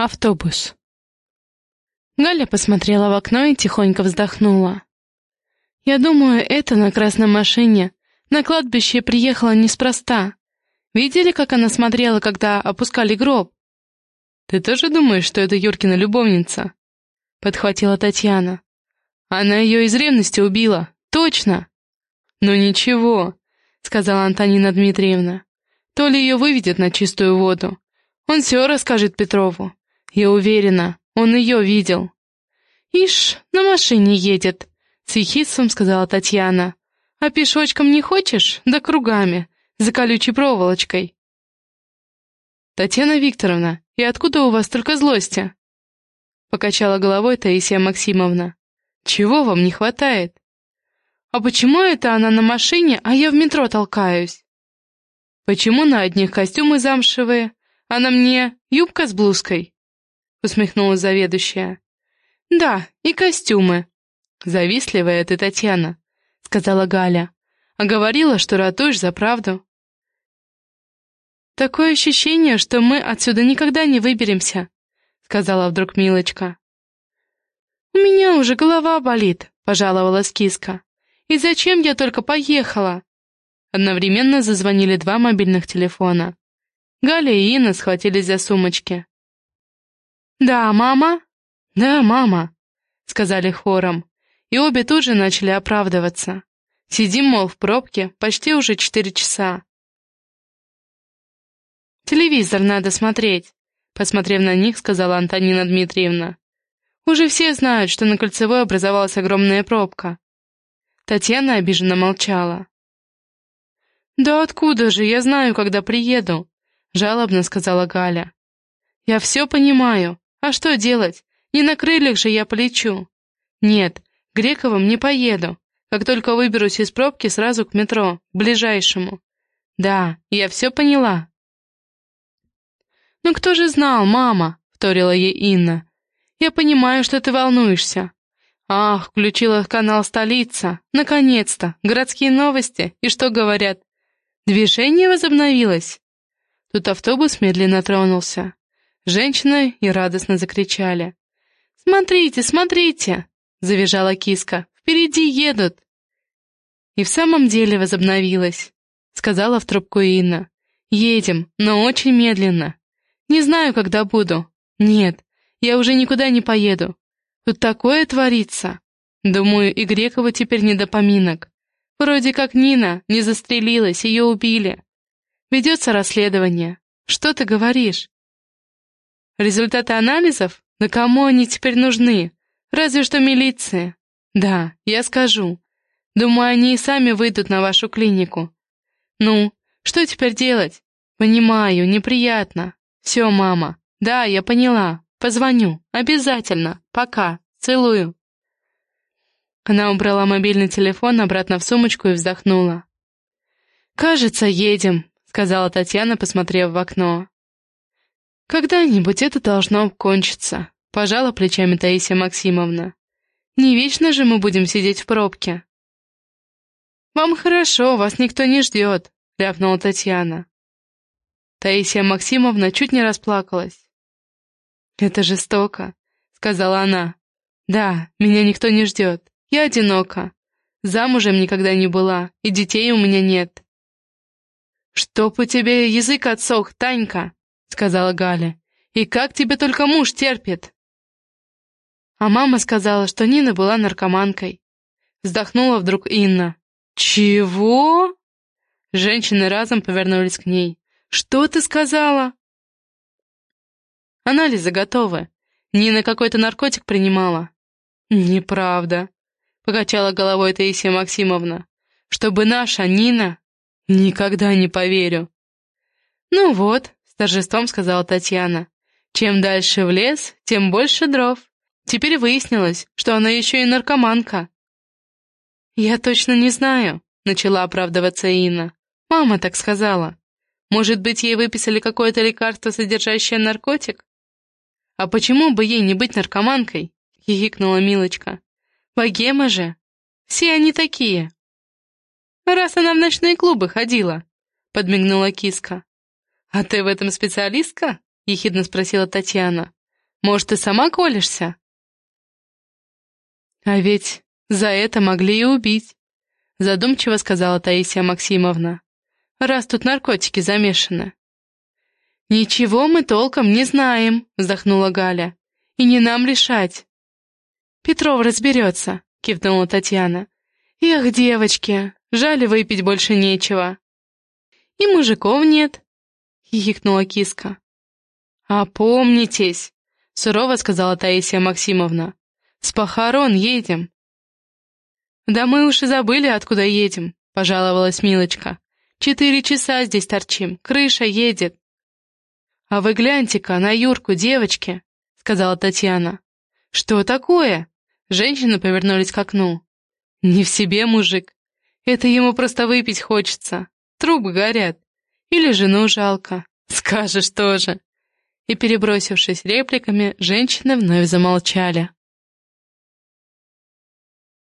Автобус. Галя посмотрела в окно и тихонько вздохнула. «Я думаю, это на красной машине на кладбище приехала неспроста. Видели, как она смотрела, когда опускали гроб?» «Ты тоже думаешь, что это Юркина любовница?» — подхватила Татьяна. «Она ее из ревности убила, точно!» «Ну ничего», — сказала Антонина Дмитриевна. «То ли ее выведет на чистую воду. Он все расскажет Петрову. Я уверена, он ее видел. «Ишь, на машине едет», — с ехидством сказала Татьяна. «А пешочком не хочешь? Да кругами, за колючей проволочкой». «Татьяна Викторовна, и откуда у вас только злости?» Покачала головой Таисия Максимовна. «Чего вам не хватает?» «А почему это она на машине, а я в метро толкаюсь?» «Почему на одних костюмы замшевые, а на мне юбка с блузкой?» — усмехнулась заведующая. «Да, и костюмы». «Завистливая ты, Татьяна», — сказала Галя. «А говорила, что ратуешь за правду». «Такое ощущение, что мы отсюда никогда не выберемся», — сказала вдруг Милочка. «У меня уже голова болит», — пожаловалась киска. «И зачем я только поехала?» Одновременно зазвонили два мобильных телефона. Галя и Инна схватились за сумочки. «Да, мама?» «Да, мама», — сказали хором, и обе тут же начали оправдываться. Сидим, мол, в пробке почти уже четыре часа. «Телевизор надо смотреть», — посмотрев на них, сказала Антонина Дмитриевна. «Уже все знают, что на Кольцевой образовалась огромная пробка». Татьяна обиженно молчала. «Да откуда же, я знаю, когда приеду», — жалобно сказала Галя. «Я все понимаю, а что делать? Не на крыльях же я полечу. Нет, Грековым не поеду. Как только выберусь из пробки, сразу к метро, к ближайшему. Да, я все поняла. «Ну кто же знал, мама?» — вторила ей Инна. «Я понимаю, что ты волнуешься. Ах, включила канал «Столица». Наконец-то! Городские новости. И что говорят? Движение возобновилось?» Тут автобус медленно тронулся. Женщины и радостно закричали. «Смотрите, смотрите!» — завизжала киска. «Впереди едут!» И в самом деле возобновилась, — сказала в трубку Инна. «Едем, но очень медленно. Не знаю, когда буду. Нет, я уже никуда не поеду. Тут такое творится. Думаю, и Грекову теперь не до поминок. Вроде как Нина не застрелилась, ее убили. Ведется расследование. Что ты говоришь?» Результаты анализов? Да кому они теперь нужны? Разве что милиции. Да, я скажу. Думаю, они и сами выйдут на вашу клинику. Ну, что теперь делать? Понимаю, неприятно. Все, мама. Да, я поняла. Позвоню. Обязательно. Пока. Целую. Она убрала мобильный телефон обратно в сумочку и вздохнула. «Кажется, едем», — сказала Татьяна, посмотрев в окно. «Когда-нибудь это должно кончиться», — пожала плечами Таисия Максимовна. «Не вечно же мы будем сидеть в пробке». «Вам хорошо, вас никто не ждет», — ляпнула Татьяна. Таисия Максимовна чуть не расплакалась. «Это жестоко», — сказала она. «Да, меня никто не ждет. Я одинока. Замужем никогда не была, и детей у меня нет». «Чтоб у тебя язык отсох, Танька!» — сказала Галя. «И как тебе только муж терпит?» А мама сказала, что Нина была наркоманкой. Вздохнула вдруг Инна. «Чего?» Женщины разом повернулись к ней. «Что ты сказала?» «Анализы готовы. Нина какой-то наркотик принимала». «Неправда», — покачала головой Таисия Максимовна. «Чтобы наша Нина...» «Никогда не поверю». «Ну вот, торжеством сказала Татьяна. Чем дальше в лес, тем больше дров. Теперь выяснилось, что она еще и наркоманка. «Я точно не знаю», — начала оправдываться Инна. «Мама так сказала. Может быть, ей выписали какое-то лекарство, содержащее наркотик?» «А почему бы ей не быть наркоманкой?» — хихикнула Милочка. «Богема же! Все они такие!» «Раз она в ночные клубы ходила», — подмигнула киска. «А ты в этом специалистка?» — ехидно спросила Татьяна. Может, ты сама колешься?» «А ведь за это могли и убить», — задумчиво сказала Таисия Максимовна, «раз тут наркотики замешаны». «Ничего мы толком не знаем», — вздохнула Галя, «и не нам решать». «Петров разберется», — кивнула Татьяна. «Эх, девочки, жаль, выпить больше нечего». «И мужиков нет», — хихикнула киска. «Опомнитесь», — сурово сказала Таисия Максимовна. «С похорон едем». «Да мы уж и забыли, откуда едем», — пожаловалась Милочка. «Четыре часа здесь торчим, крыша едет». «А вы гляньте-ка на Юрку, девочки», — сказала Татьяна. «Что такое?» Женщины повернулись к окну. «Не в себе, мужик. Это ему просто выпить хочется. Трубы горят. Или жену жалко. Скажешь тоже». И, перебросившись репликами, женщины вновь замолчали.